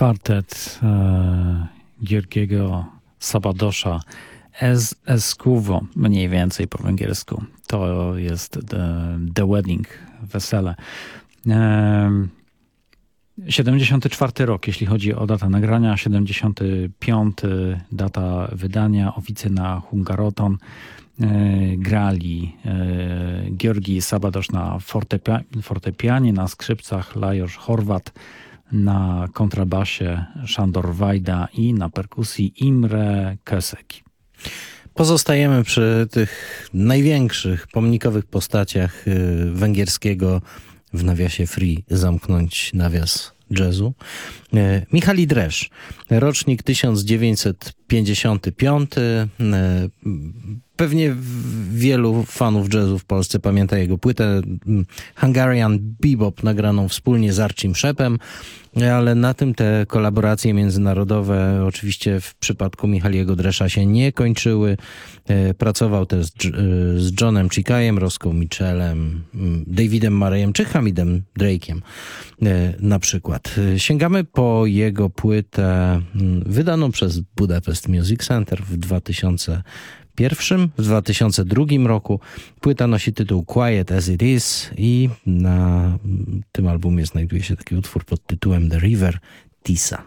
kwartet e, Giergiego Sabadosza Escuvo, mniej więcej po węgiersku. To jest The, the Wedding, wesele. E, 74 rok, jeśli chodzi o datę nagrania, 75 data wydania, oficyna Hungaroton. E, grali e, Georgi Sabadosz na fortepia fortepianie, na skrzypcach Lajos Horvat, na kontrabasie Szandor Wajda i na perkusji Imre Keseki. Pozostajemy przy tych największych pomnikowych postaciach y, węgierskiego w nawiasie free zamknąć nawias jazzu. E, Michali Dresz, rocznik 1955. E, pewnie wielu fanów jazzu w Polsce pamięta jego płytę Hungarian Bebop nagraną wspólnie z Archim Szepem, ale na tym te kolaboracje międzynarodowe oczywiście w przypadku Michaliego Dresza się nie kończyły. E, pracował też z Johnem Chikajem, Roską Mitchellem, Davidem Marejem czy Hamidem Drake'iem na przykład. Sięgamy po jego płytę wydaną przez Budapest Music Center w 2000 2001, w 2002 roku. Płyta nosi tytuł Quiet as It Is i na tym albumie znajduje się taki utwór pod tytułem The River Tisa.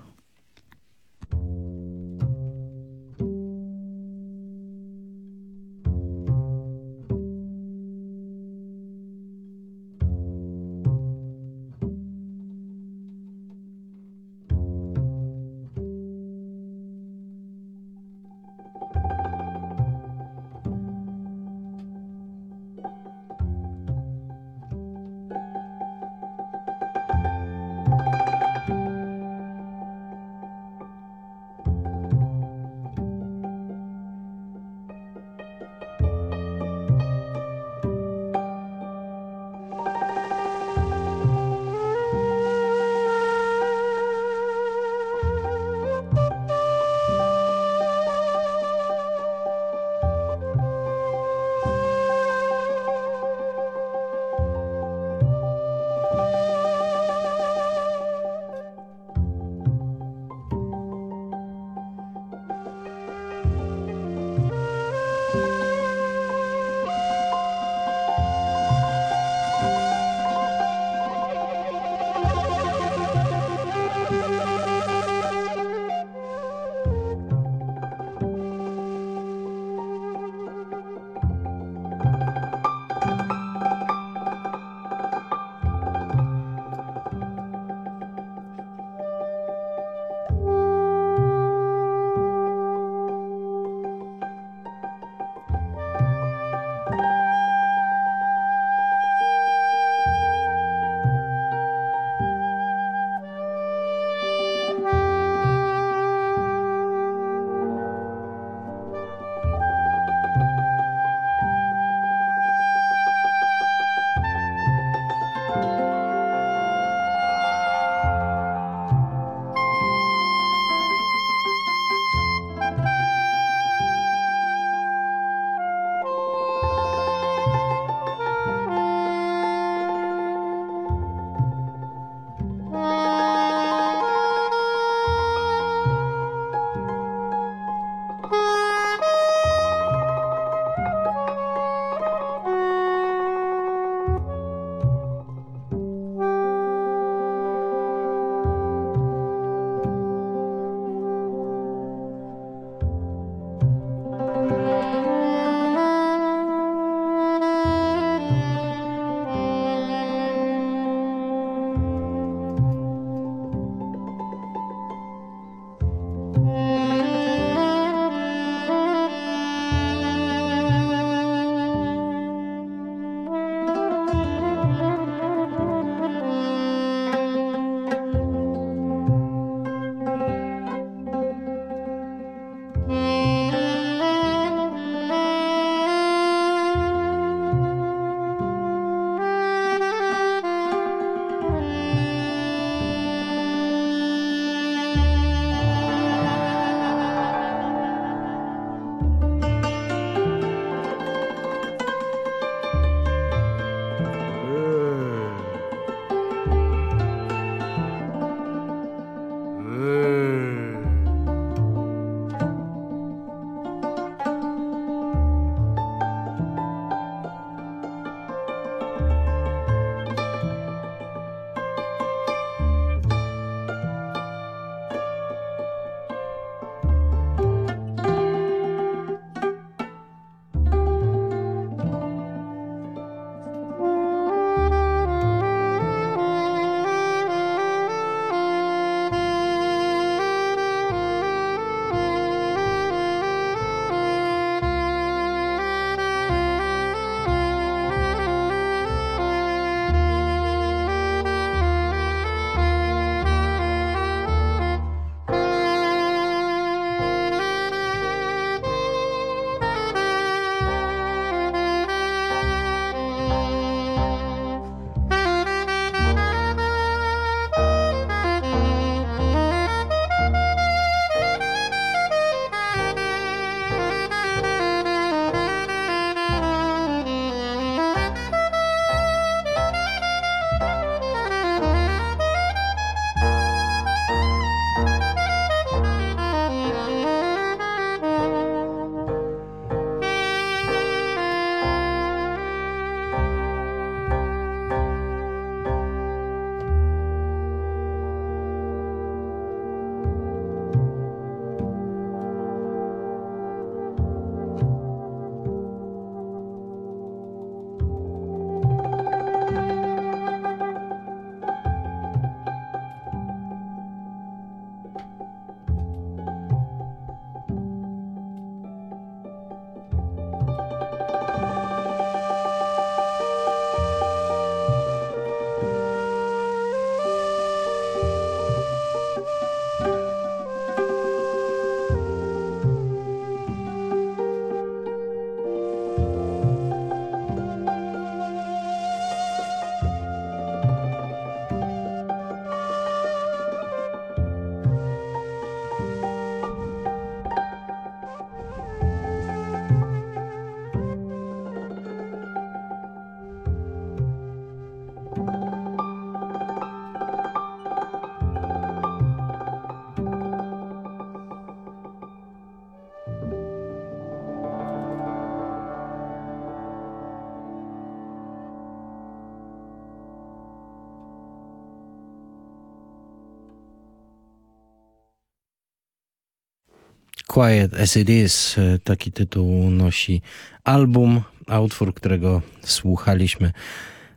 Quiet as It Is. E, taki tytuł nosi album, a utwór, którego słuchaliśmy,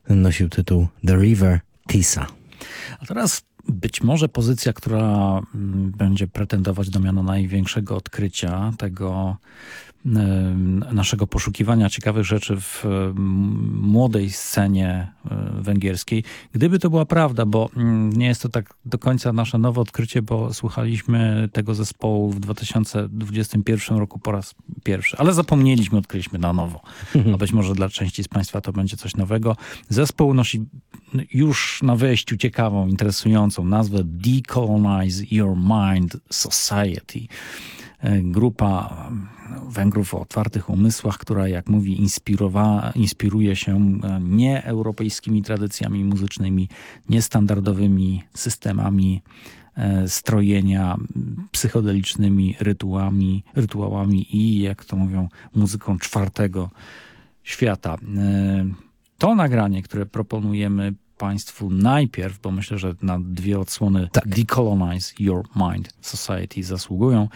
nosił tytuł The River Tisa. A teraz być może pozycja, która mm, będzie pretendować do miana największego odkrycia tego naszego poszukiwania ciekawych rzeczy w młodej scenie e, węgierskiej. Gdyby to była prawda, bo mm, nie jest to tak do końca nasze nowe odkrycie, bo słuchaliśmy tego zespołu w 2021 roku po raz pierwszy, ale zapomnieliśmy, odkryliśmy na nowo. A być może dla części z Państwa to będzie coś nowego. Zespół nosi już na wejściu ciekawą, interesującą nazwę Decolonize Your Mind Society. E, grupa Węgrów o otwartych umysłach, która, jak mówi, inspiruje się e, nieeuropejskimi tradycjami muzycznymi, niestandardowymi systemami e, strojenia, psychodelicznymi rytuałami, rytuałami i, jak to mówią, muzyką czwartego świata. To nagranie, które proponujemy Państwu najpierw, bo myślę, że na dwie odsłony tak. Decolonize Your Mind Society zasługują.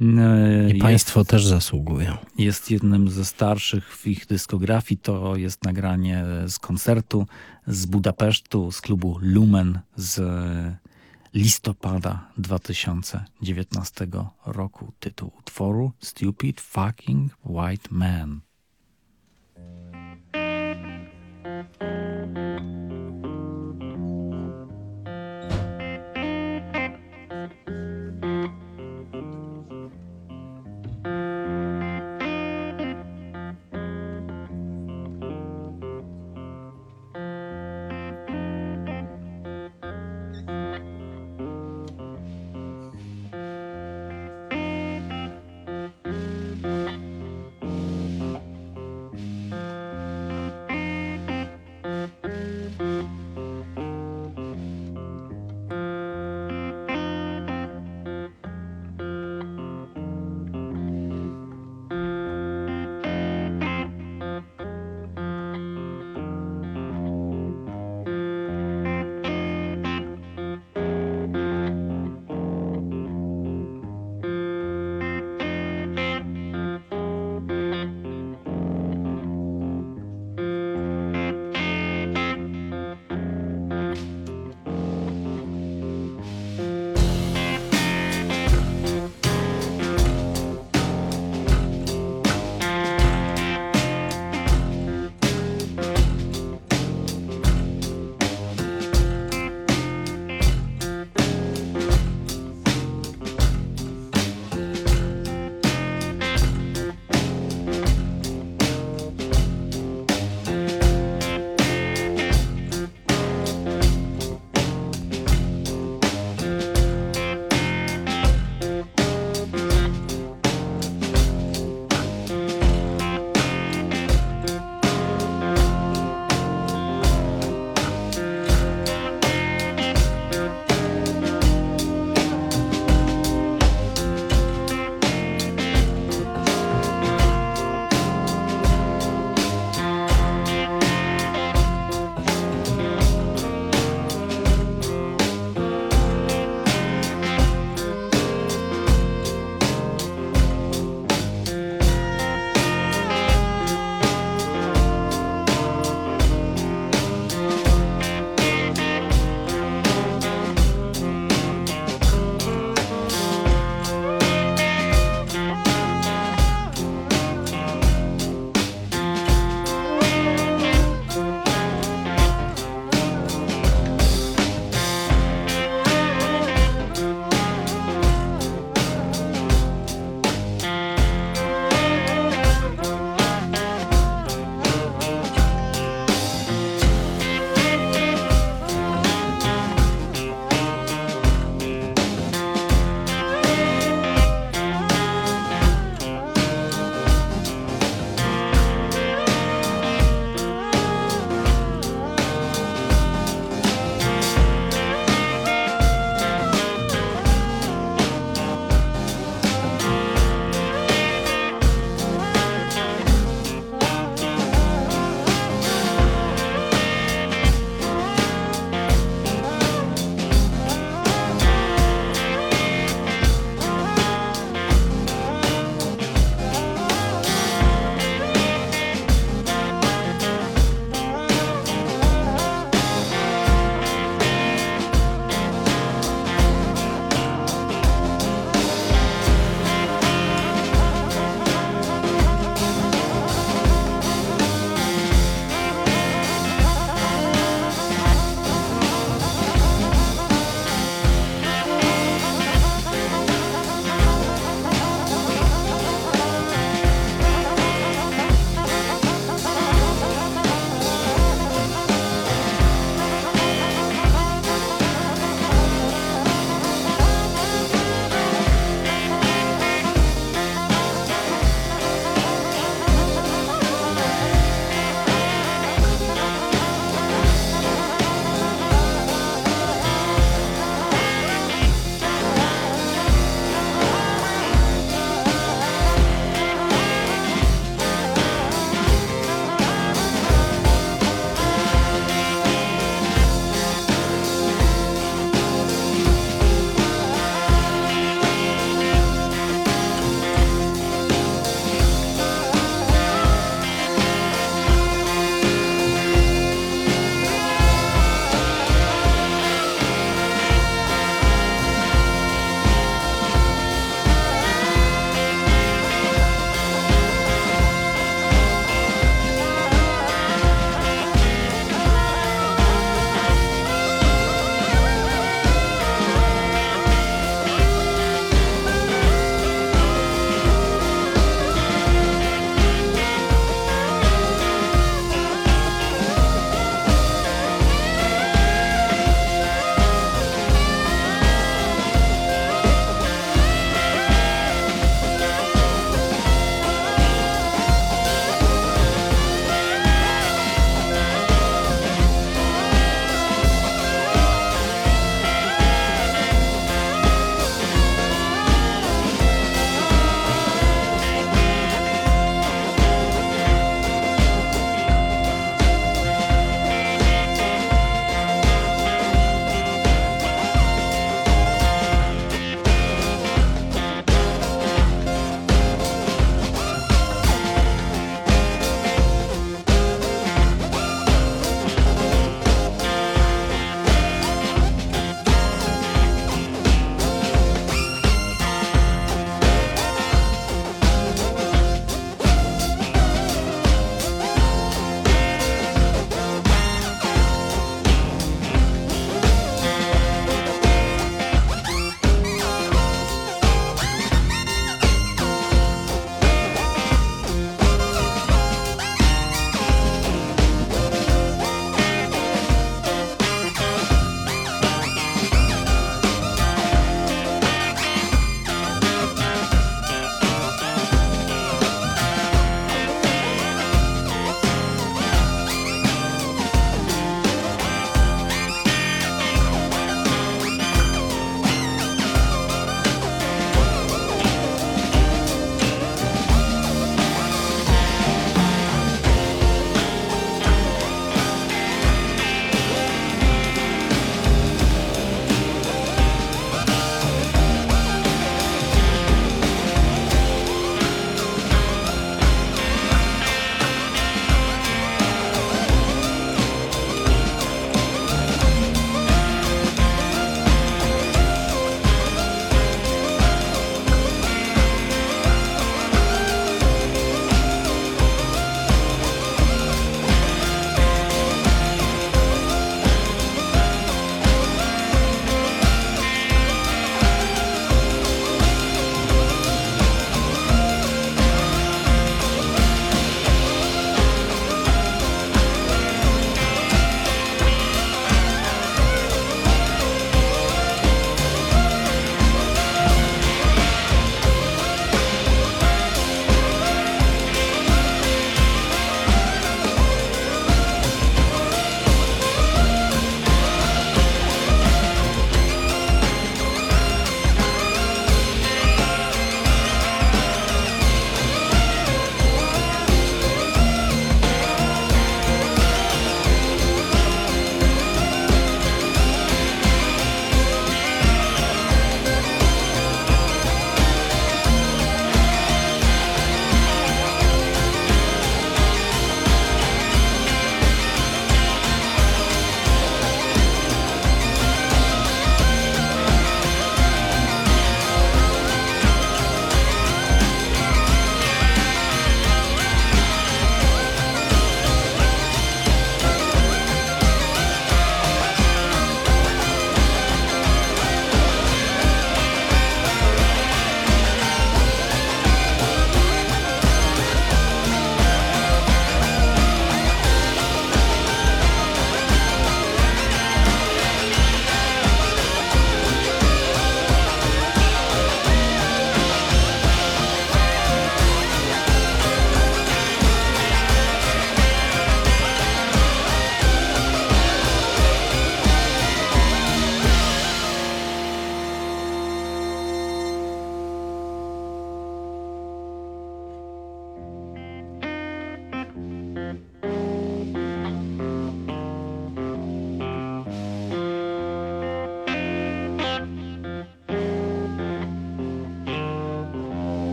I jest, państwo też zasługują. Jest jednym ze starszych w ich dyskografii. To jest nagranie z koncertu z Budapesztu, z klubu Lumen z listopada 2019 roku. Tytuł utworu Stupid Fucking White Man.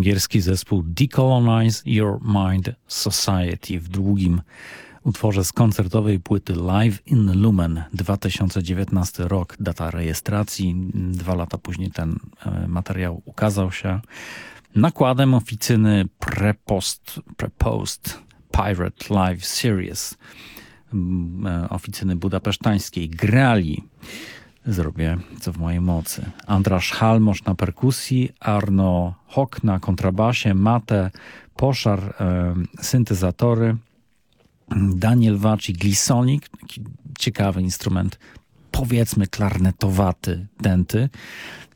Węgierski zespół Decolonize Your Mind Society w długim utworze z koncertowej płyty Live in Lumen 2019 rok, data rejestracji. Dwa lata później ten e, materiał ukazał się. Nakładem oficyny Prepost, Prepost Pirate Live Series e, oficyny budapesztańskiej grali zrobię co w mojej mocy. Andrasz Halmosz na perkusji, Arno Hock na kontrabasie, Mate Poszar, e, syntezatory, Daniel Waci glisonik, ciekawy instrument, powiedzmy klarnetowaty, denty,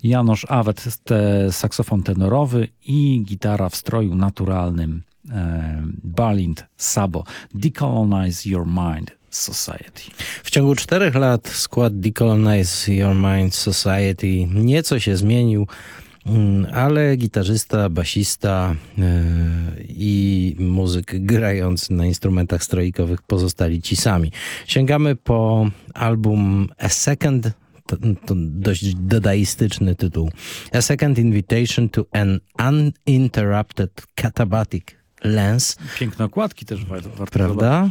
Janosz Awet, te, saksofon tenorowy i gitara w stroju naturalnym, e, Balint Sabo, Decolonize Your Mind, Society. W ciągu czterech lat skład Decolonize Your Mind Society nieco się zmienił, mm, ale gitarzysta, basista yy, i muzyk grając na instrumentach stroikowych pozostali ci sami. Sięgamy po album A Second to, to, dość dadaistyczny tytuł. A Second Invitation to an Uninterrupted Catabatic Lens. Piękne okładki też warto Prawda?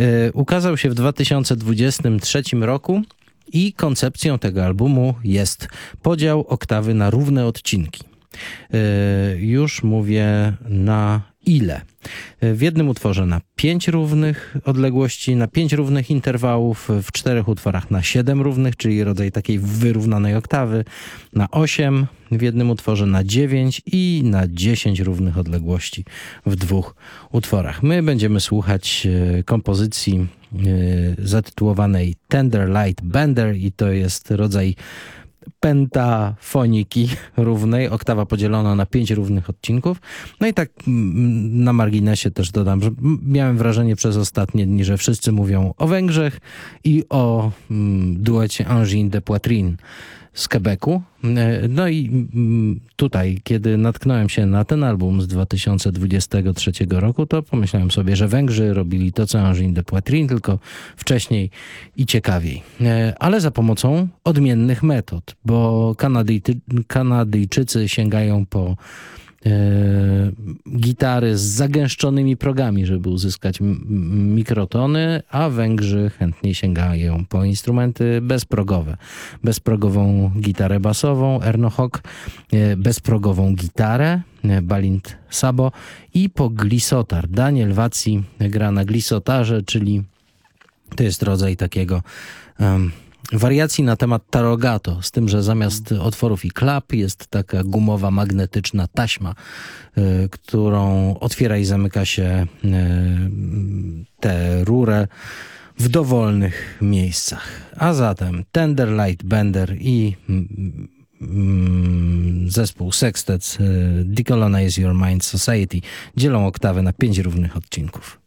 Y, ukazał się w 2023 roku i koncepcją tego albumu jest podział oktawy na równe odcinki. Y, już mówię na ile. W jednym utworze na pięć równych odległości, na pięć równych interwałów, w czterech utworach na siedem równych, czyli rodzaj takiej wyrównanej oktawy, na osiem, w jednym utworze na dziewięć i na dziesięć równych odległości w dwóch utworach. My będziemy słuchać e, kompozycji e, zatytułowanej Tender Light Bender i to jest rodzaj pentafoniki równej, oktawa podzielona na pięć równych odcinków. No i tak mm, na marginesie też dodam, że miałem wrażenie przez ostatnie dni, że wszyscy mówią o Węgrzech i o mm, duecie Angine de Poitrine z Quebecu. E, no i mm, tutaj, kiedy natknąłem się na ten album z 2023 roku, to pomyślałem sobie, że Węgrzy robili to, co Angine de Poitrine, tylko wcześniej i ciekawiej. E, ale za pomocą odmiennych metod, bo Kanadyjczycy sięgają po gitary z zagęszczonymi progami, żeby uzyskać mikrotony, a Węgrzy chętnie sięgają po instrumenty bezprogowe. Bezprogową gitarę basową Erno Hock, e, bezprogową gitarę e, Balint Sabo i po glisotar. Daniel Waci gra na glisotarze, czyli to jest rodzaj takiego um, wariacji na temat tarogato, z tym, że zamiast otworów i klap jest taka gumowa, magnetyczna taśma, y, którą otwiera i zamyka się y, tę rurę w dowolnych miejscach. A zatem Tender Light Bender i mm, mm, zespół Sextet y, Decolonize Your Mind Society dzielą oktawę na pięć równych odcinków.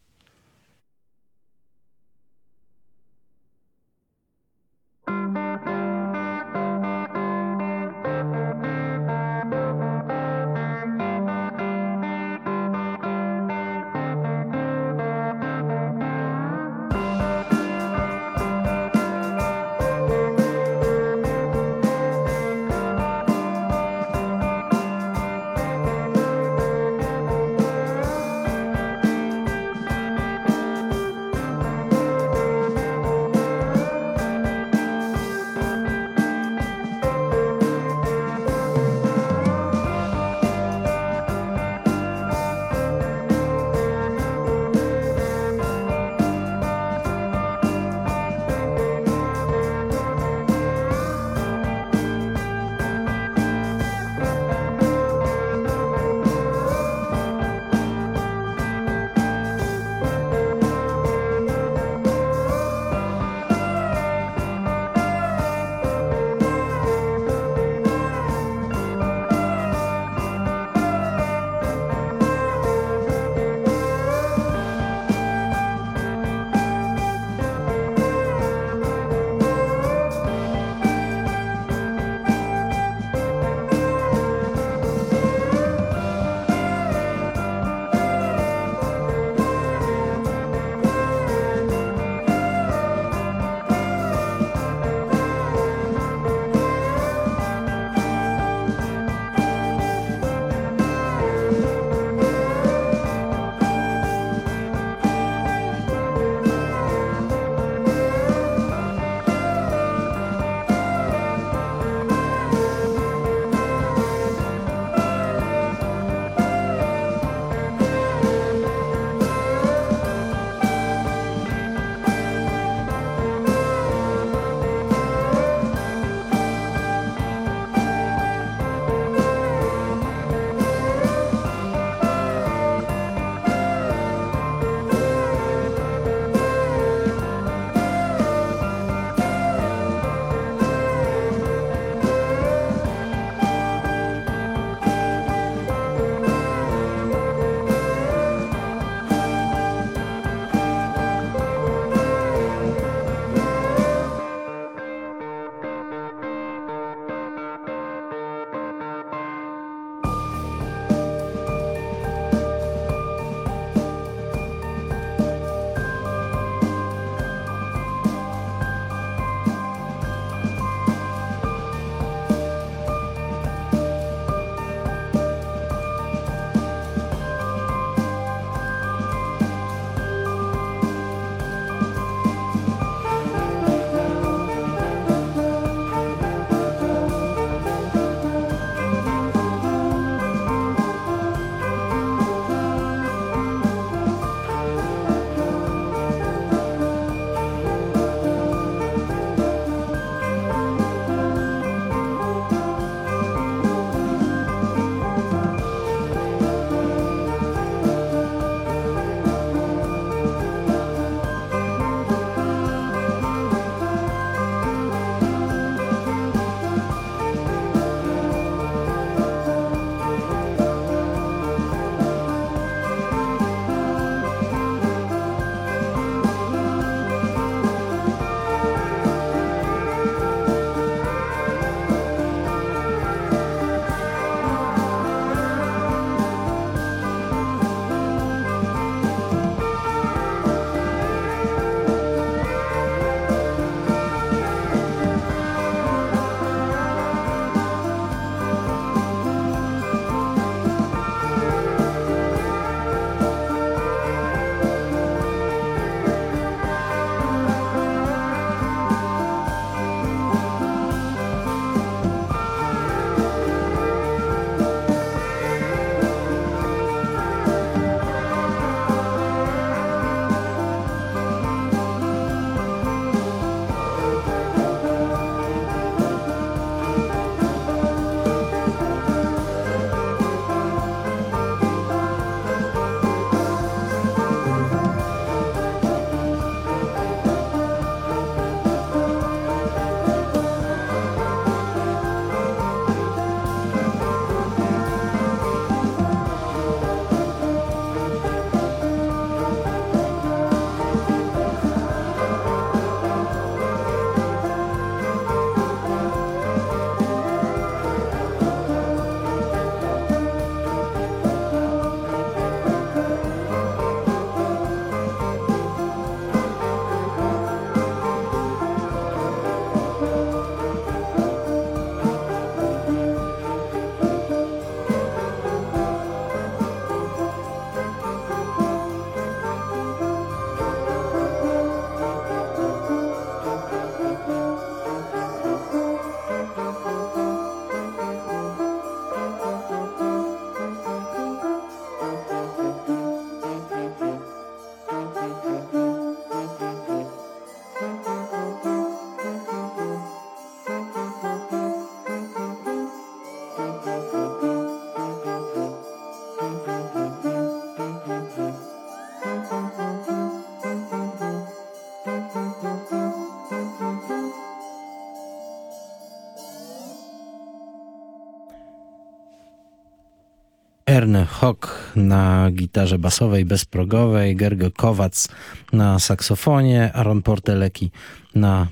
Erne Hock na gitarze basowej bezprogowej, Gergo Kowac na saksofonie, Aaron Porteleki na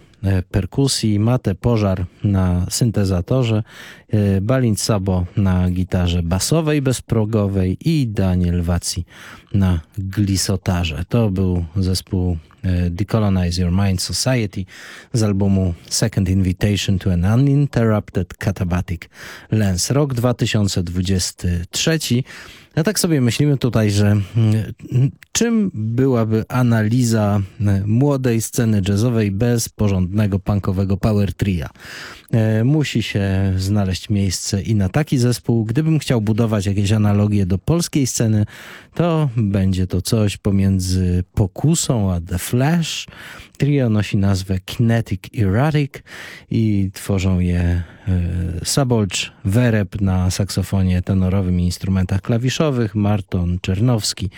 perkusji, Mate Pożar na syntezatorze, e, Balint Sabo na gitarze basowej bezprogowej i Daniel Waci na glisotarze. To był zespół e, Decolonize Your Mind Society z albumu Second Invitation to an Uninterrupted Catabatic Lens. Rok 2023. A tak sobie myślimy tutaj, że mm, czym byłaby analiza e, młodej sceny jazzowej bez porządnego punkowego power tria? E, musi się znaleźć miejsce i na taki zespół. Gdybym chciał budować jakieś analogie do polskiej sceny, to będzie to coś pomiędzy Pokusą a The Flash. Trio nosi nazwę Kinetic Erratic i tworzą je e, Sabolcz, Wereb na saksofonie tenorowym i instrumentach klawiszowych, Marton Czernowski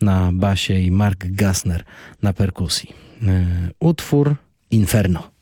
na basie i Mark Gassner na perkusji. E, utwór Inferno.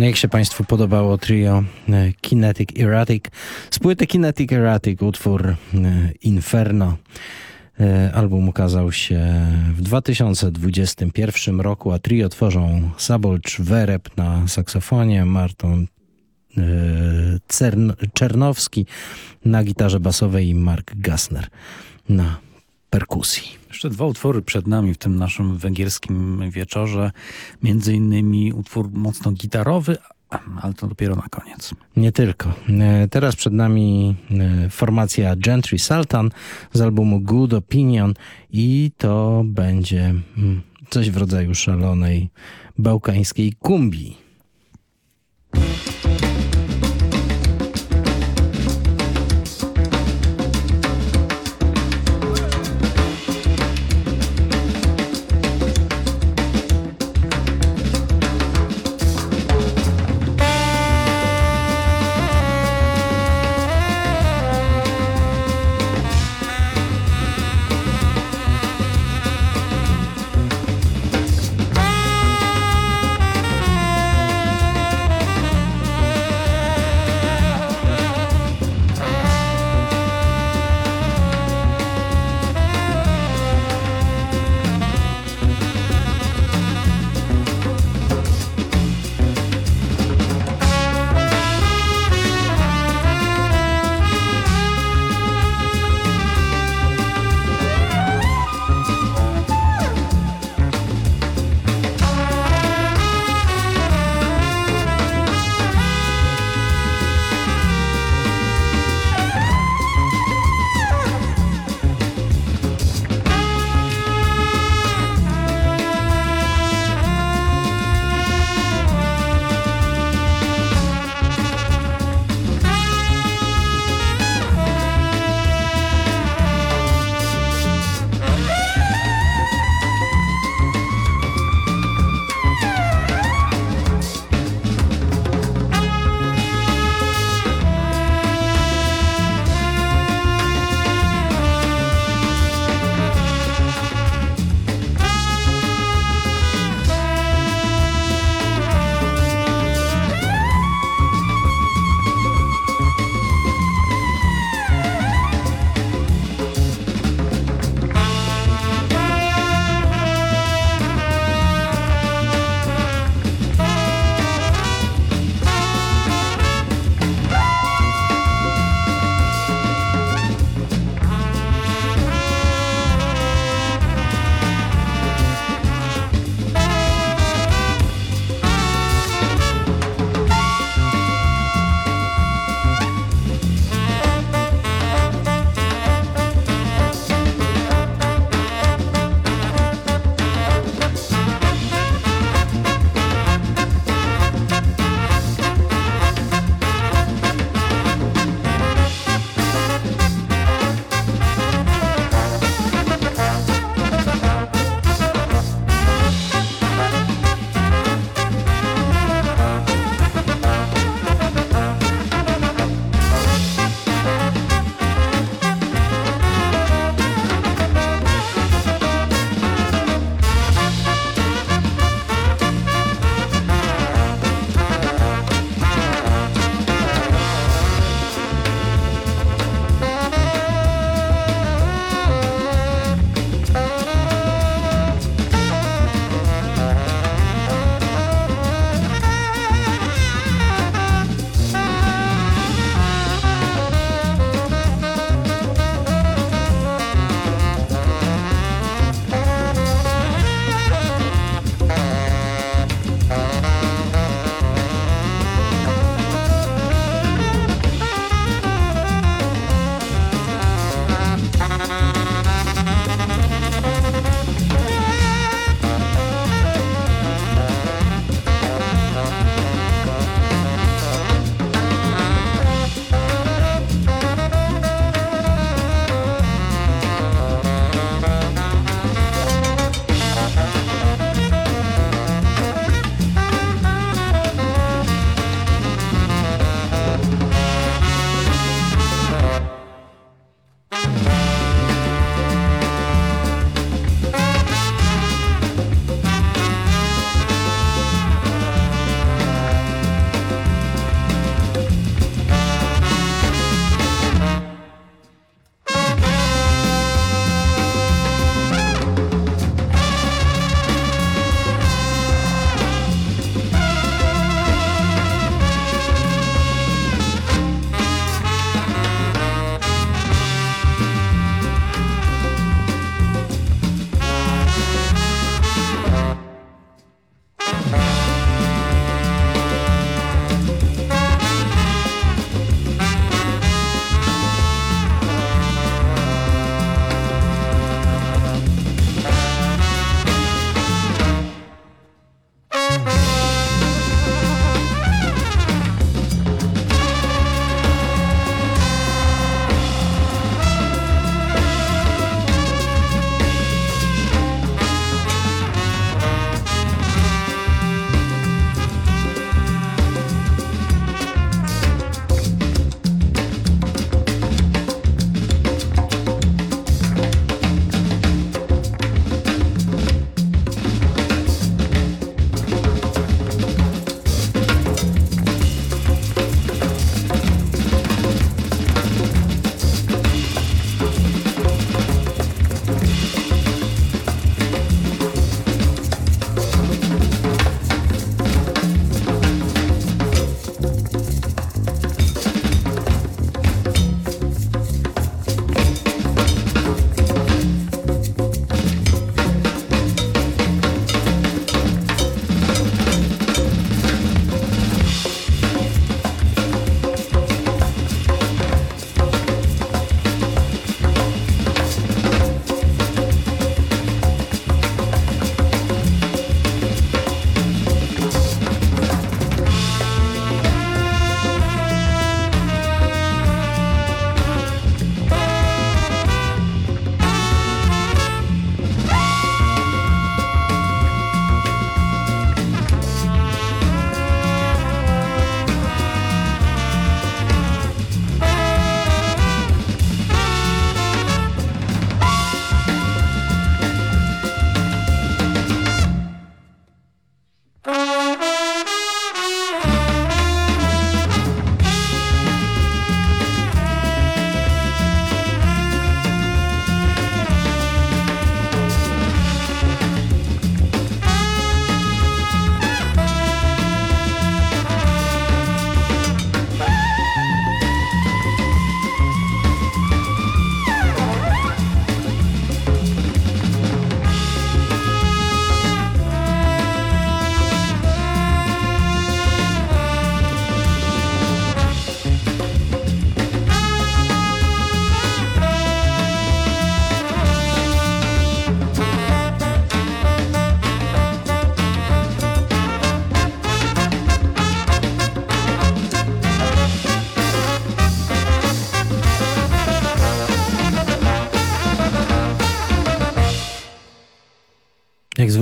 No jak się Państwu podobało trio e, Kinetic Erratic? Z płyty Kinetic Erratic utwór e, Inferno. E, album ukazał się w 2021 roku, a trio tworzą Sabolcz Wereb na saksofonie, Marton Czernowski na gitarze basowej i Mark Gassner na perkusji. Jeszcze dwa utwory przed nami w tym naszym węgierskim wieczorze. Między innymi utwór mocno gitarowy, ale to dopiero na koniec. Nie tylko. E, teraz przed nami e, formacja Gentry Sultan z albumu Good Opinion i to będzie mm, coś w rodzaju szalonej bałkańskiej kumbii.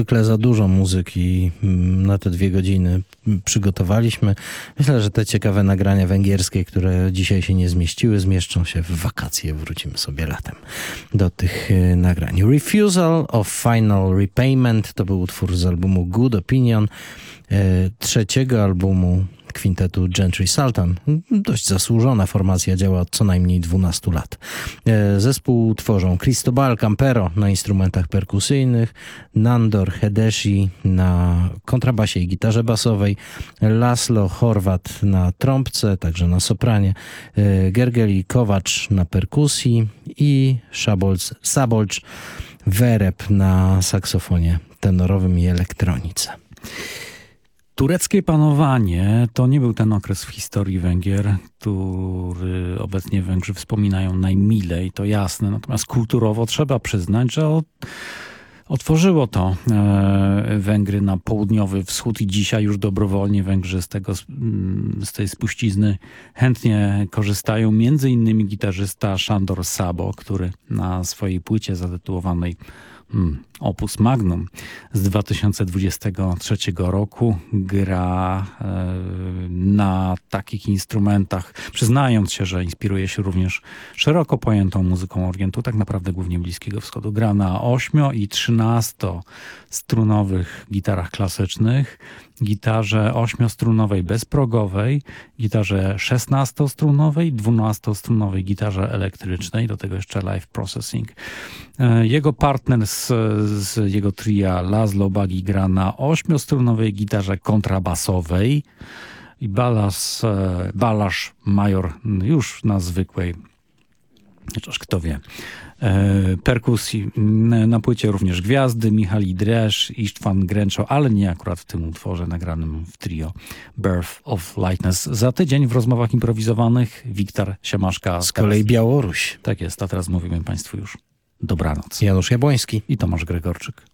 Zwykle za dużo muzyki na te dwie godziny przygotowaliśmy. Myślę, że te ciekawe nagrania węgierskie, które dzisiaj się nie zmieściły, zmieszczą się w wakacje. Wrócimy sobie latem do tych y, nagrań. Refusal of Final Repayment to był utwór z albumu Good Opinion, y, trzeciego albumu kwintetu Gentry Sultan. Dość zasłużona formacja, działa od co najmniej 12 lat. E, zespół tworzą Cristobal Campero na instrumentach perkusyjnych, Nandor Hedeshi na kontrabasie i gitarze basowej, Laszlo Horvat na trąbce, także na sopranie, e, Gergeli Kowacz na perkusji i Szabolc, Sabolcz Wereb na saksofonie tenorowym i elektronice. Tureckie panowanie to nie był ten okres w historii Węgier, który obecnie Węgrzy wspominają najmilej, to jasne. Natomiast kulturowo trzeba przyznać, że otworzyło to e, Węgry na południowy wschód i dzisiaj już dobrowolnie Węgrzy z, tego, mm, z tej spuścizny chętnie korzystają. Między innymi gitarzysta Szandor Sabo, który na swojej płycie zatytułowanej Hmm, opus Magnum z 2023 roku gra e, na takich instrumentach, przyznając się, że inspiruje się również szeroko pojętą muzyką Orientu, tak naprawdę głównie Bliskiego Wschodu. Gra na 8 i 13 strunowych gitarach klasycznych, gitarze 8-strunowej bezprogowej, gitarze 16-strunowej, 12-strunowej gitarze elektrycznej, do tego jeszcze live processing. E, jego partner z, z jego tria Laszlo Bagi gra na 8-strunowej gitarze kontrabasowej i Balas, e, Balasz Major już na zwykłej, chociaż kto wie, E, perkusji. Na płycie również Gwiazdy, Michali Dresz, Isztwan Gręczo, ale nie akurat w tym utworze nagranym w trio Birth of Lightness. Za tydzień w rozmowach improwizowanych Wiktor Siemaszka. Z kolei Białoruś. Tak jest, a teraz mówimy Państwu już dobranoc. Janusz Jabłoński i Tomasz Gregorczyk.